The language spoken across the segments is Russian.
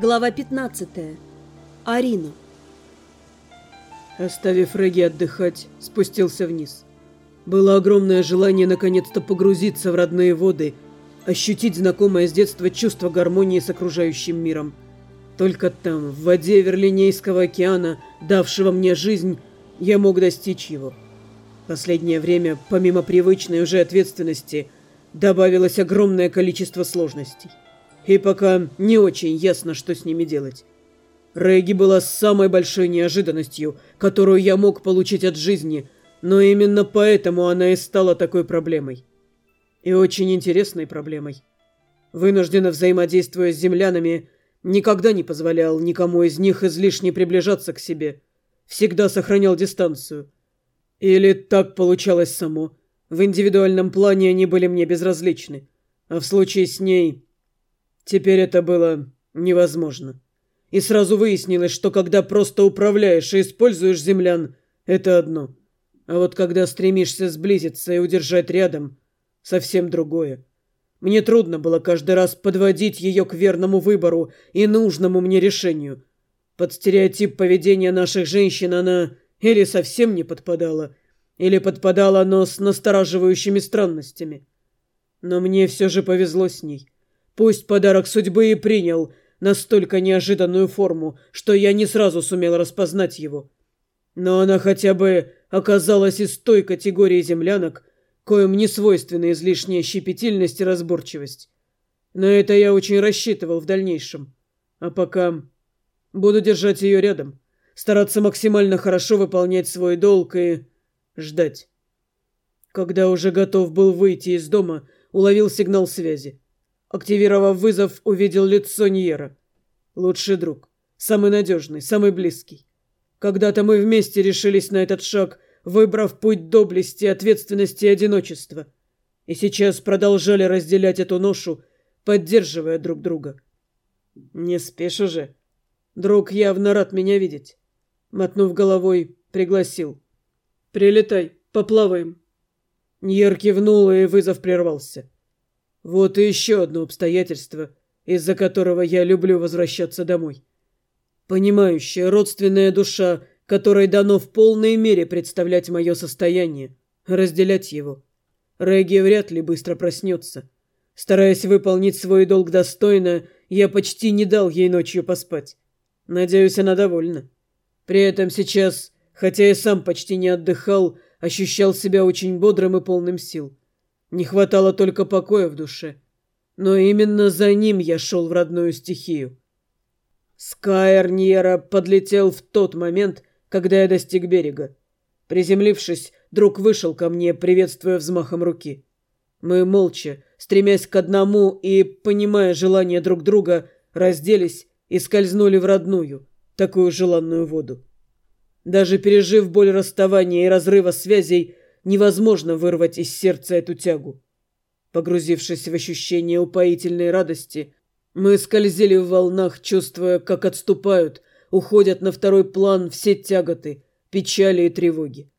Глава 15. Арина. Оставив Реги отдыхать, спустился вниз. Было огромное желание наконец-то погрузиться в родные воды, ощутить знакомое с детства чувство гармонии с окружающим миром. Только там, в воде Верлинейского океана, давшего мне жизнь, я мог достичь его. Последнее время, помимо привычной уже ответственности, добавилось огромное количество сложностей. И пока не очень ясно, что с ними делать. Регги была самой большой неожиданностью, которую я мог получить от жизни, но именно поэтому она и стала такой проблемой. И очень интересной проблемой. Вынужденно взаимодействуя с землянами, никогда не позволял никому из них излишне приближаться к себе. Всегда сохранял дистанцию. Или так получалось само. В индивидуальном плане они были мне безразличны. А в случае с ней Теперь это было невозможно. И сразу выяснилось, что когда просто управляешь и используешь землян, это одно. А вот когда стремишься сблизиться и удержать рядом, совсем другое. Мне трудно было каждый раз подводить ее к верному выбору и нужному мне решению. Под стереотип поведения наших женщин она или совсем не подпадала, или подпадала, но с настораживающими странностями. Но мне все же повезло с ней. Пусть подарок судьбы и принял настолько неожиданную форму, что я не сразу сумел распознать его. Но она хотя бы оказалась из той категории землянок, коим не свойственна излишняя щепетильность и разборчивость. На это я очень рассчитывал в дальнейшем. А пока буду держать ее рядом, стараться максимально хорошо выполнять свой долг и ждать. Когда уже готов был выйти из дома, уловил сигнал связи. Активировав вызов, увидел лицо Ньера. Лучший друг. Самый надежный, самый близкий. Когда-то мы вместе решились на этот шаг, выбрав путь доблести, ответственности и одиночества. И сейчас продолжали разделять эту ношу, поддерживая друг друга. Не спешь уже. Друг явно рад меня видеть. Мотнув головой, пригласил. «Прилетай, поплаваем». Ньер кивнул, и вызов прервался. Вот и еще одно обстоятельство, из-за которого я люблю возвращаться домой. Понимающая родственная душа, которой дано в полной мере представлять мое состояние, разделять его. Регги вряд ли быстро проснется. Стараясь выполнить свой долг достойно, я почти не дал ей ночью поспать. Надеюсь, она довольна. При этом сейчас, хотя и сам почти не отдыхал, ощущал себя очень бодрым и полным сил. Не хватало только покоя в душе. Но именно за ним я шел в родную стихию. Скайер Ньера подлетел в тот момент, когда я достиг берега. Приземлившись, друг вышел ко мне, приветствуя взмахом руки. Мы молча, стремясь к одному и понимая желание друг друга, разделись и скользнули в родную, такую желанную воду. Даже пережив боль расставания и разрыва связей, невозможно вырвать из сердца эту тягу. Погрузившись в ощущение упоительной радости, мы скользили в волнах, чувствуя, как отступают, уходят на второй план все тяготы, печали и тревоги.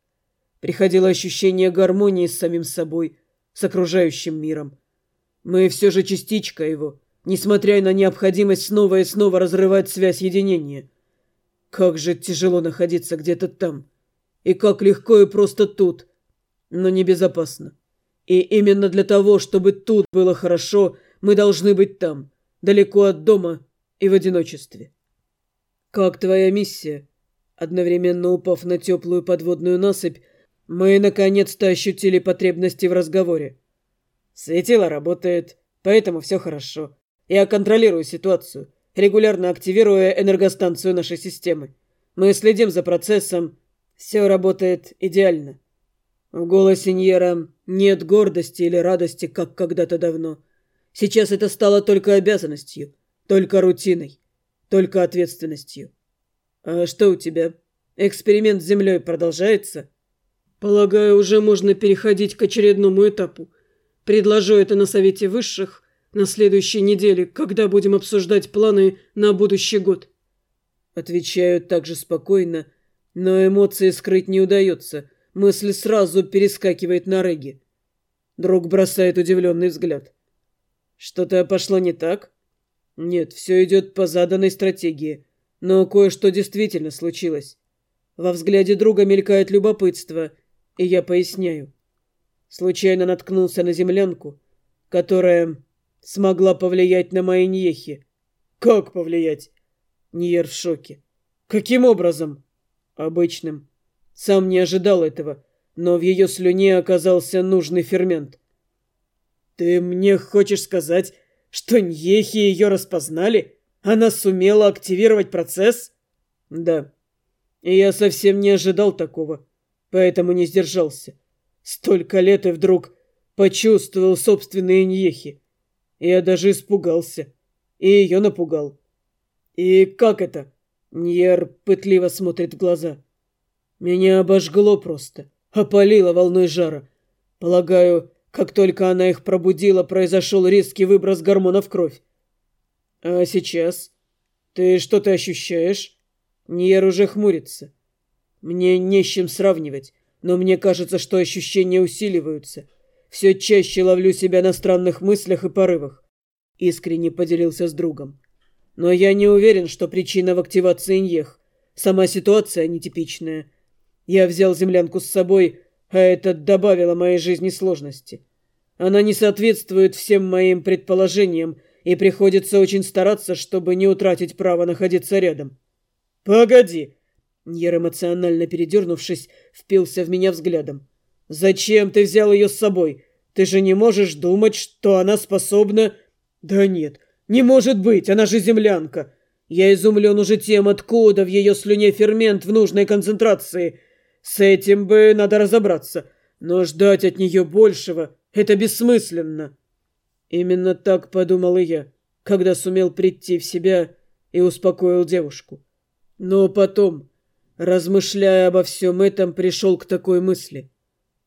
Приходило ощущение гармонии с самим собой, с окружающим миром. Мы все же частичка его, несмотря на необходимость снова и снова разрывать связь единения. Как же тяжело находиться где-то там. И как легко и просто тут, но небезопасно. И именно для того, чтобы тут было хорошо, мы должны быть там, далеко от дома и в одиночестве. Как твоя миссия? Одновременно упав на теплую подводную насыпь, мы наконец-то ощутили потребности в разговоре. Светило работает, поэтому все хорошо. Я контролирую ситуацию, регулярно активируя энергостанцию нашей системы. Мы следим за процессом. Все работает идеально. В голосе Ньера нет гордости или радости, как когда-то давно. Сейчас это стало только обязанностью, только рутиной, только ответственностью. А что у тебя? Эксперимент с Землей продолжается? Полагаю, уже можно переходить к очередному этапу. Предложу это на Совете Высших на следующей неделе, когда будем обсуждать планы на будущий год. Отвечаю так же спокойно, но эмоции скрыть не удается – Мысль сразу перескакивает на Реги. Друг бросает удивленный взгляд. Что-то пошло не так? Нет, все идет по заданной стратегии. Но кое-что действительно случилось. Во взгляде друга мелькает любопытство, и я поясняю. Случайно наткнулся на землянку, которая смогла повлиять на мои ньехи. Как повлиять? Ниер в шоке. Каким образом? Обычным. Сам не ожидал этого, но в ее слюне оказался нужный фермент. Ты мне хочешь сказать, что ньехи ее распознали? Она сумела активировать процесс? Да. И я совсем не ожидал такого, поэтому не сдержался. Столько лет и вдруг почувствовал собственные ньехи. Я даже испугался. И ее напугал. И как это? Ньер пытливо смотрит в глаза. Меня обожгло просто. Опалило волной жара. Полагаю, как только она их пробудила, произошел резкий выброс гормонов в кровь. А сейчас? Ты что-то ощущаешь? Ньер уже хмурится. Мне не с чем сравнивать, но мне кажется, что ощущения усиливаются. Все чаще ловлю себя на странных мыслях и порывах. Искренне поделился с другом. Но я не уверен, что причина в активации Ньех. Сама ситуация нетипичная. Я взял землянку с собой, а это добавило моей жизни сложности. Она не соответствует всем моим предположениям, и приходится очень стараться, чтобы не утратить право находиться рядом. «Погоди!» Ньер, эмоционально передернувшись, впился в меня взглядом. «Зачем ты взял ее с собой? Ты же не можешь думать, что она способна...» «Да нет, не может быть, она же землянка!» Я изумлен уже тем, откуда в ее слюне фермент в нужной концентрации. С этим бы надо разобраться. Но ждать от нее большего — это бессмысленно. Именно так подумал и я, когда сумел прийти в себя и успокоил девушку. Но потом, размышляя обо всем этом, пришел к такой мысли.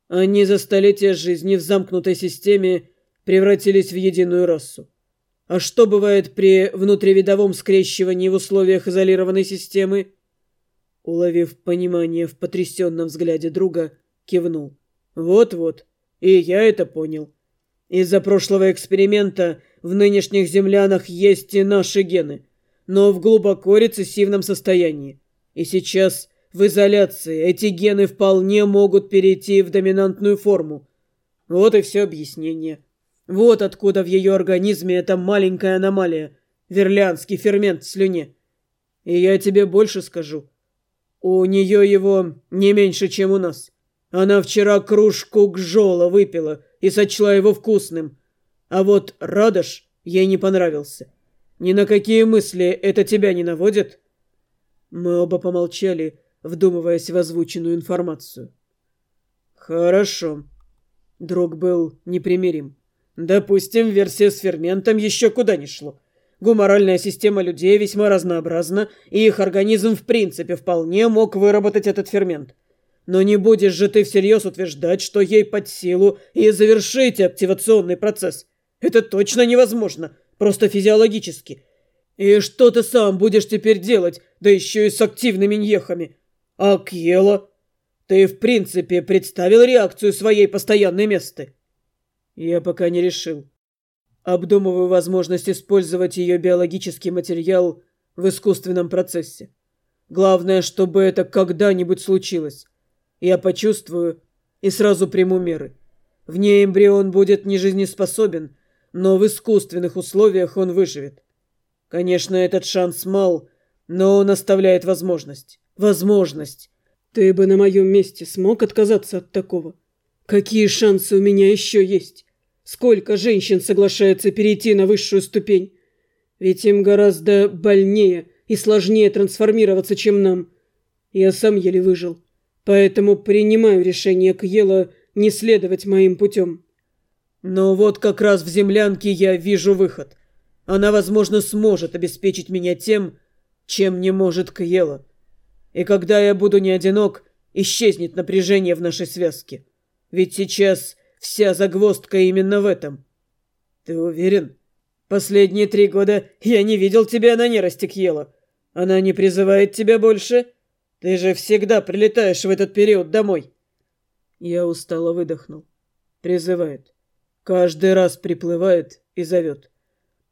Они за столетия жизни в замкнутой системе превратились в единую расу. А что бывает при внутривидовом скрещивании в условиях изолированной системы? Уловив понимание в потрясенном взгляде друга, кивнул. Вот-вот, и я это понял. Из-за прошлого эксперимента в нынешних землянах есть и наши гены, но в глубоко рецессивном состоянии. И сейчас в изоляции эти гены вполне могут перейти в доминантную форму. Вот и все объяснение. Вот откуда в ее организме эта маленькая аномалия, верлянский фермент в слюне. И я тебе больше скажу. У нее его не меньше, чем у нас. Она вчера кружку гжола выпила — и сочла его вкусным. А вот Радош ей не понравился. Ни на какие мысли это тебя не наводит?» Мы оба помолчали, вдумываясь в озвученную информацию. «Хорошо». Дрог был непримирим. «Допустим, версия с ферментом еще куда не шло. Гуморальная система людей весьма разнообразна, и их организм в принципе вполне мог выработать этот фермент. Но не будешь же ты всерьез утверждать, что ей под силу и завершить активационный процесс. Это точно невозможно, просто физиологически. И что ты сам будешь теперь делать, да еще и с активными ньехами? А Кьела? Ты в принципе представил реакцию своей постоянной месты? Я пока не решил. Обдумываю возможность использовать ее биологический материал в искусственном процессе. Главное, чтобы это когда-нибудь случилось. Я почувствую и сразу приму меры. Вне эмбрион будет нежизнеспособен, но в искусственных условиях он выживет. Конечно, этот шанс мал, но он оставляет возможность. Возможность. Ты бы на моем месте смог отказаться от такого? Какие шансы у меня еще есть? Сколько женщин соглашается перейти на высшую ступень? Ведь им гораздо больнее и сложнее трансформироваться, чем нам. Я сам еле выжил. Поэтому принимаю решение Кьела не следовать моим путем. Но вот как раз в землянке я вижу выход. Она, возможно, сможет обеспечить меня тем, чем не может Кьела. И когда я буду не одинок, исчезнет напряжение в нашей связке. Ведь сейчас вся загвоздка именно в этом. Ты уверен? Последние три года я не видел тебя на нерости Кьела. Она не призывает тебя больше?» Ты же всегда прилетаешь в этот период домой. Я устало выдохнул. Призывает. Каждый раз приплывает и зовет.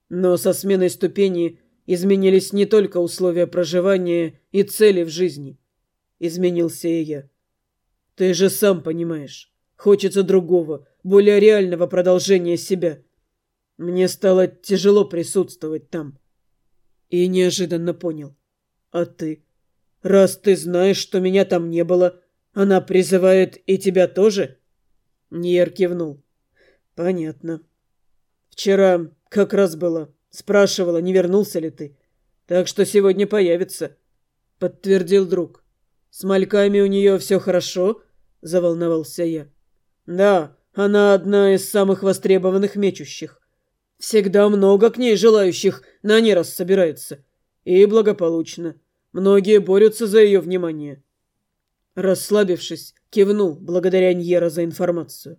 Но со сменой ступени изменились не только условия проживания и цели в жизни. Изменился и я. Ты же сам понимаешь, хочется другого, более реального продолжения себя. Мне стало тяжело присутствовать там. И неожиданно понял. А ты? Раз ты знаешь, что меня там не было, она призывает и тебя тоже? Ньер кивнул. Понятно. Вчера как раз было. Спрашивала, не вернулся ли ты. Так что сегодня появится. Подтвердил друг. С мальками у нее все хорошо? Заволновался я. Да, она одна из самых востребованных мечущих. Всегда много к ней желающих на нераз собирается. И благополучно. Многие борются за ее внимание. Расслабившись, кивнул, благодаря Ньера за информацию.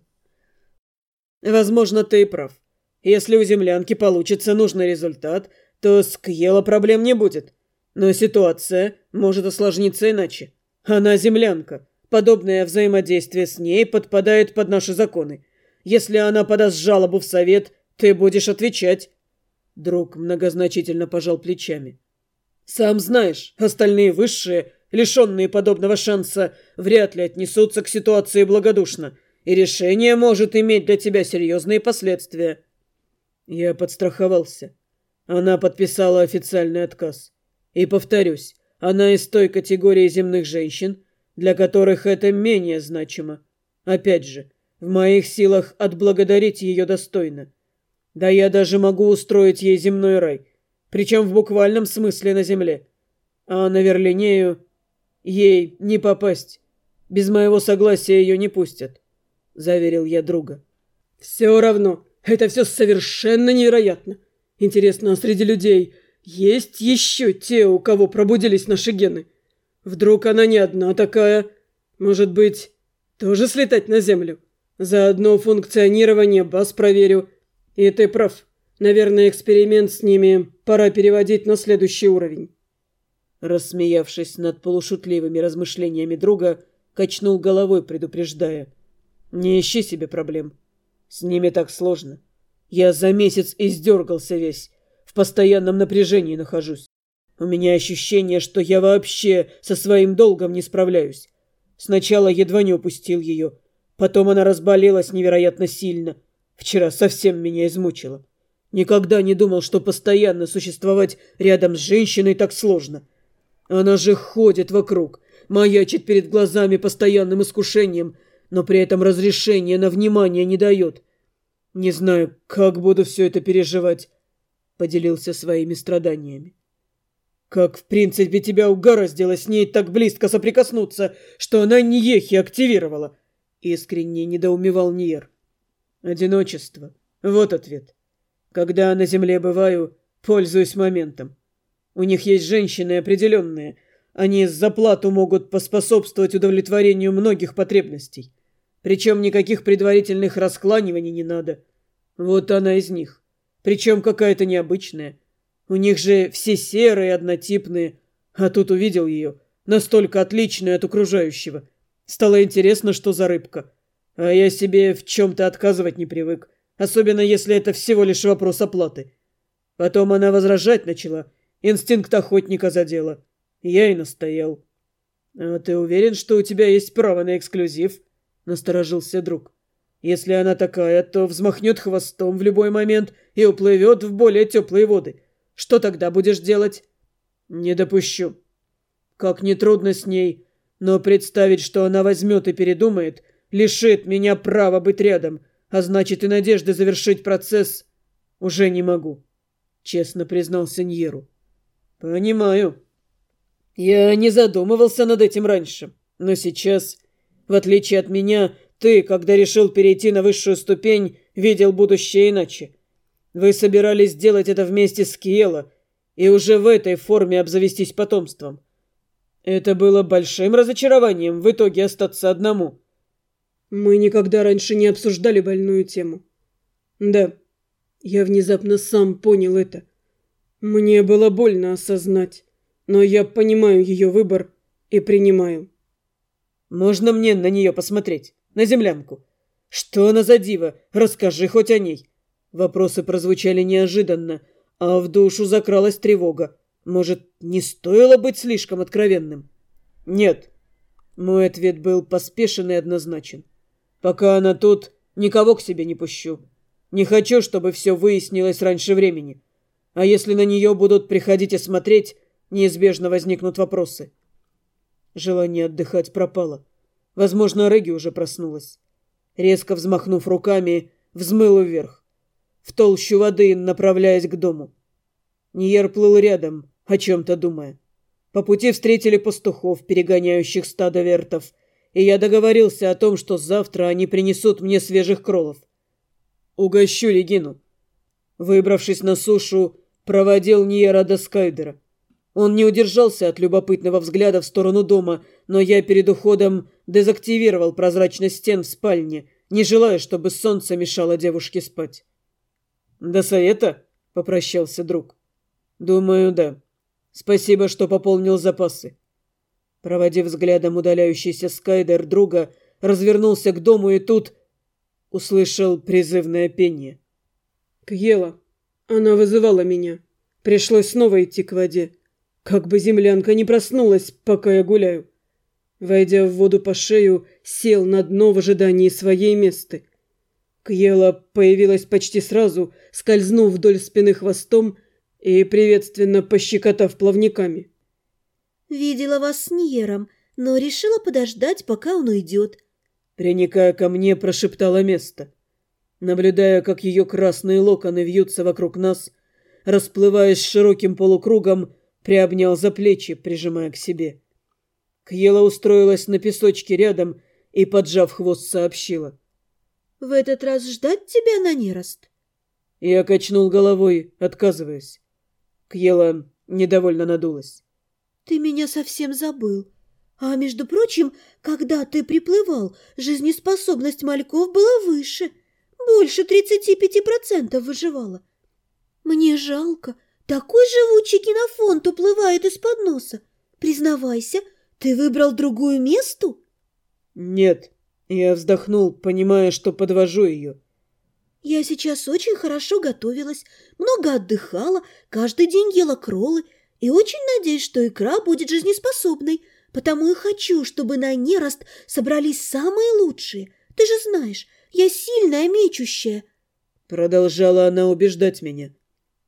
Возможно, ты и прав. Если у землянки получится нужный результат, то с Кьела проблем не будет. Но ситуация может осложниться иначе. Она землянка. Подобное взаимодействие с ней подпадает под наши законы. Если она подаст жалобу в совет, ты будешь отвечать. Друг многозначительно пожал плечами. Сам знаешь, остальные высшие, лишенные подобного шанса, вряд ли отнесутся к ситуации благодушно, и решение может иметь для тебя серьезные последствия. Я подстраховался. Она подписала официальный отказ. И повторюсь, она из той категории земных женщин, для которых это менее значимо. Опять же, в моих силах отблагодарить ее достойно. Да я даже могу устроить ей земной рай, причем в буквальном смысле на земле. А на Верлинею ей не попасть. Без моего согласия ее не пустят, — заверил я друга. Все равно, это все совершенно невероятно. Интересно, а среди людей есть еще те, у кого пробудились наши гены? Вдруг она не одна такая? Может быть, тоже слетать на Землю? Заодно функционирование баз проверю. И ты прав. Наверное, эксперимент с ними пора переводить на следующий уровень. Рассмеявшись над полушутливыми размышлениями друга, качнул головой, предупреждая. «Не ищи себе проблем. С ними так сложно. Я за месяц издергался весь. В постоянном напряжении нахожусь. У меня ощущение, что я вообще со своим долгом не справляюсь. Сначала едва не упустил ее. Потом она разболелась невероятно сильно. Вчера совсем меня измучила. Никогда не думал, что постоянно существовать рядом с женщиной так сложно. Она же ходит вокруг, маячит перед глазами постоянным искушением – но при этом разрешения на внимание не дает. Не знаю, как буду все это переживать, — поделился своими страданиями. Как, в принципе, тебя угораздило с ней так близко соприкоснуться, что она Ниехи активировала? Искренне недоумевал Ниер. Одиночество. Вот ответ. Когда на земле бываю, пользуюсь моментом. У них есть женщины определенные. Они за плату могут поспособствовать удовлетворению многих потребностей. Причем никаких предварительных раскланиваний не надо. Вот она из них. Причем какая-то необычная. У них же все серые, однотипные. А тут увидел ее. Настолько отличную от окружающего. Стало интересно, что за рыбка. А я себе в чем-то отказывать не привык. Особенно, если это всего лишь вопрос оплаты. Потом она возражать начала. Инстинкт охотника задела. Я и настоял. А ты уверен, что у тебя есть право на эксклюзив? —— насторожился друг. «Если она такая, то взмахнет хвостом в любой момент и уплывет в более теплые воды. Что тогда будешь делать?» «Не допущу. Как нетрудно с ней, но представить, что она возьмет и передумает, лишит меня права быть рядом, а значит и надежды завершить процесс уже не могу», — честно признался Ньеру. «Понимаю. Я не задумывался над этим раньше, но сейчас в отличие от меня, ты, когда решил перейти на высшую ступень, видел будущее иначе. Вы собирались сделать это вместе с Киело и уже в этой форме обзавестись потомством. Это было большим разочарованием в итоге остаться одному. Мы никогда раньше не обсуждали больную тему. Да, я внезапно сам понял это. Мне было больно осознать, но я понимаю ее выбор и принимаю. Можно мне на нее посмотреть? На землянку? Что она за дива? Расскажи хоть о ней. Вопросы прозвучали неожиданно, А в душу закралась тревога. Может, не стоило быть слишком откровенным? Нет. Мой ответ был поспешен и однозначен. Пока она тут, никого к себе не пущу. Не хочу, чтобы все выяснилось раньше времени. А если на нее будут приходить и смотреть, неизбежно возникнут вопросы. Желание отдыхать пропало. Возможно, Реги уже проснулась. Резко взмахнув руками, взмыл вверх. В толщу воды, направляясь к дому. Ниер плыл рядом, о чем-то думая. По пути встретили пастухов, перегоняющих стадо вертов, и я договорился о том, что завтра они принесут мне свежих кролов. Угощу Легину. Выбравшись на сушу, проводил Ниера до Скайдера. Он не удержался от любопытного взгляда в сторону дома, но я перед уходом дезактивировал прозрачность стен в спальне, не желая, чтобы солнце мешало девушке спать. «До совета?» — попрощался друг. «Думаю, да. Спасибо, что пополнил запасы». Проводив взглядом удаляющийся Скайдер друга, развернулся к дому и тут услышал призывное пение. «Кьела. Она вызывала меня. Пришлось снова идти к воде. Как бы землянка не проснулась, пока я гуляю. Войдя в воду по шею, сел на дно в ожидании своей месты. Кьела появилась почти сразу, скользнув вдоль спины хвостом и приветственно пощекотав плавниками. «Видела вас с Ниером, но решила подождать, пока он уйдет», Приникая ко мне, прошептала место. Наблюдая, как ее красные локоны вьются вокруг нас, расплываясь широким полукругом, приобнял за плечи, прижимая к себе. Кьела устроилась на песочке рядом и, поджав хвост, сообщила. «В этот раз ждать тебя на нерост?» Я качнул головой, отказываясь. Кьела недовольно надулась. «Ты меня совсем забыл. А, между прочим, когда ты приплывал, жизнеспособность мальков была выше. Больше 35% выживала. Мне жалко, такой живучий кинофонд уплывает из-под носа. Признавайся, ты выбрал другую месту? Нет, я вздохнул, понимая, что подвожу ее. Я сейчас очень хорошо готовилась, много отдыхала, каждый день ела кролы и очень надеюсь, что икра будет жизнеспособной, потому и хочу, чтобы на нерост собрались самые лучшие. Ты же знаешь, я сильная мечущая. Продолжала она убеждать меня.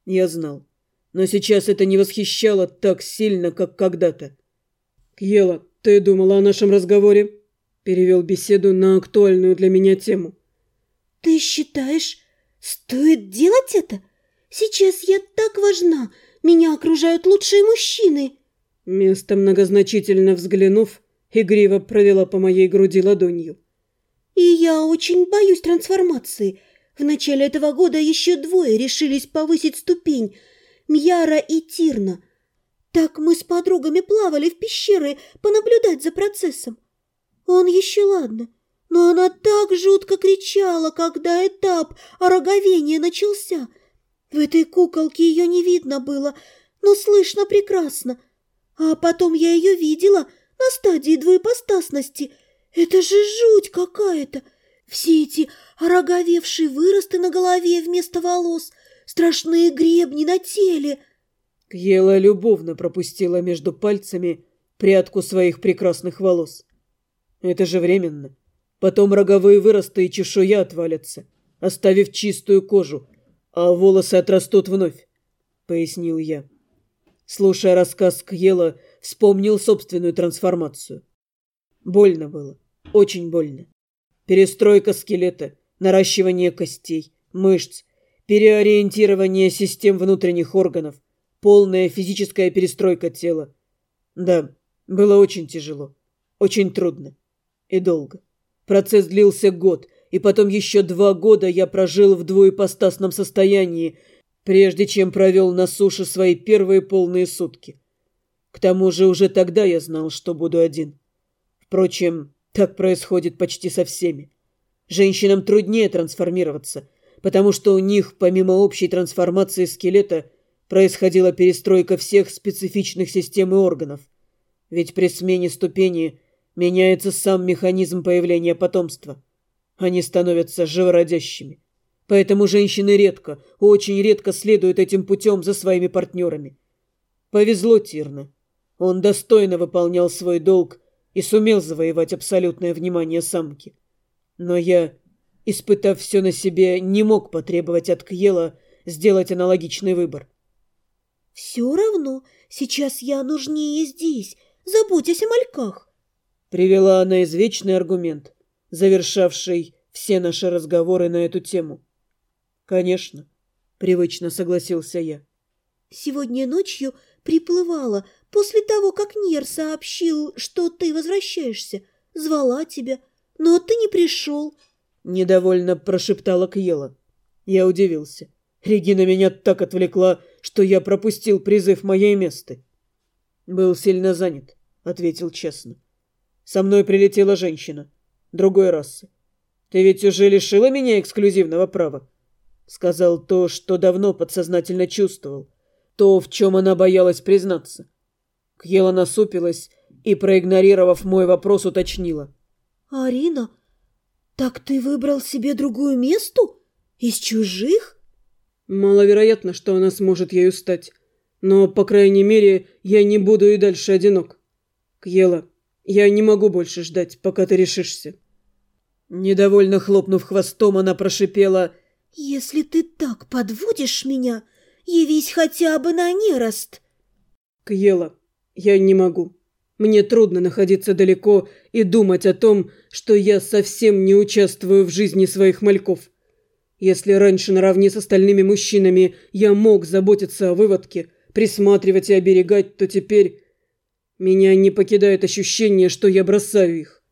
Я знал но сейчас это не восхищало так сильно, как когда-то. «Кьела, ты думала о нашем разговоре?» Перевел беседу на актуальную для меня тему. «Ты считаешь, стоит делать это? Сейчас я так важна, меня окружают лучшие мужчины!» Место многозначительно взглянув, игриво провела по моей груди ладонью. «И я очень боюсь трансформации. В начале этого года еще двое решились повысить ступень – Мьяра и Тирна. Так мы с подругами плавали в пещеры понаблюдать за процессом. Он еще ладно, но она так жутко кричала, когда этап ороговения начался. В этой куколке ее не видно было, но слышно прекрасно. А потом я ее видела на стадии двоепостасности. Это же жуть какая-то! Все эти ороговевшие выросты на голове вместо волос — страшные гребни на теле!» Кьела любовно пропустила между пальцами прядку своих прекрасных волос. «Это же временно. Потом роговые выросты и чешуя отвалятся, оставив чистую кожу, а волосы отрастут вновь», — пояснил я. Слушая рассказ Кьела, вспомнил собственную трансформацию. Больно было, очень больно. Перестройка скелета, наращивание костей, мышц, переориентирование систем внутренних органов, полная физическая перестройка тела. Да, было очень тяжело, очень трудно и долго. Процесс длился год, и потом еще два года я прожил в двуепостасном состоянии, прежде чем провел на суше свои первые полные сутки. К тому же уже тогда я знал, что буду один. Впрочем, так происходит почти со всеми. Женщинам труднее трансформироваться – потому что у них, помимо общей трансформации скелета, происходила перестройка всех специфичных систем и органов. Ведь при смене ступени меняется сам механизм появления потомства. Они становятся живородящими. Поэтому женщины редко, очень редко следуют этим путем за своими партнерами. Повезло Тирна. Он достойно выполнял свой долг и сумел завоевать абсолютное внимание самки. Но я, испытав все на себе, не мог потребовать от Кьела сделать аналогичный выбор. «Все равно, сейчас я нужнее здесь. Заботьтесь о мальках», — привела она извечный аргумент, завершавший все наши разговоры на эту тему. «Конечно», — привычно согласился я. «Сегодня ночью приплывала, после того, как Нер сообщил, что ты возвращаешься. Звала тебя, но ты не пришел». Недовольно прошептала Кьела. Я удивился. Регина меня так отвлекла, что я пропустил призыв моей месты. «Был сильно занят», — ответил честно. «Со мной прилетела женщина, другой расы. Ты ведь уже лишила меня эксклюзивного права?» Сказал то, что давно подсознательно чувствовал. То, в чем она боялась признаться. Кьела насупилась и, проигнорировав мой вопрос, уточнила. «Арина, так ты выбрал себе другую месту? Из чужих?» «Маловероятно, что она сможет ею стать. Но, по крайней мере, я не буду и дальше одинок. Кьела, я не могу больше ждать, пока ты решишься». Недовольно хлопнув хвостом, она прошипела – «Если ты так подводишь меня, явись хотя бы на нерост!» «Кьела, я не могу. Мне трудно находиться далеко и думать о том, что я совсем не участвую в жизни своих мальков. Если раньше наравне с остальными мужчинами я мог заботиться о выводке, присматривать и оберегать, то теперь меня не покидает ощущение, что я бросаю их.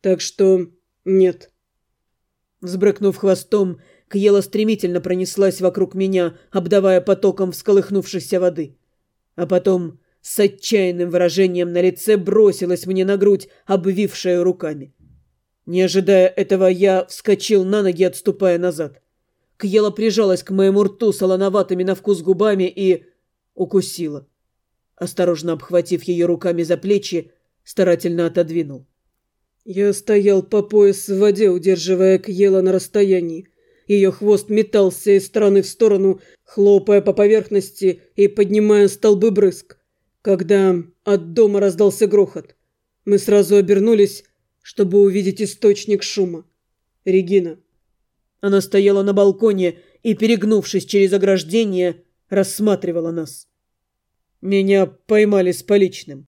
Так что нет». Взбрыкнув хвостом, Кьела стремительно пронеслась вокруг меня, обдавая потоком всколыхнувшейся воды. А потом с отчаянным выражением на лице бросилась мне на грудь, обвившая руками. Не ожидая этого, я вскочил на ноги, отступая назад. Кьела прижалась к моему рту солоноватыми на вкус губами и... укусила. Осторожно обхватив ее руками за плечи, старательно отодвинул. Я стоял по пояс в воде, удерживая Кьела на расстоянии. Ее хвост метался из стороны в сторону, хлопая по поверхности и поднимая столбы брызг. Когда от дома раздался грохот, мы сразу обернулись, чтобы увидеть источник шума. Регина. Она стояла на балконе и, перегнувшись через ограждение, рассматривала нас. Меня поймали с поличным.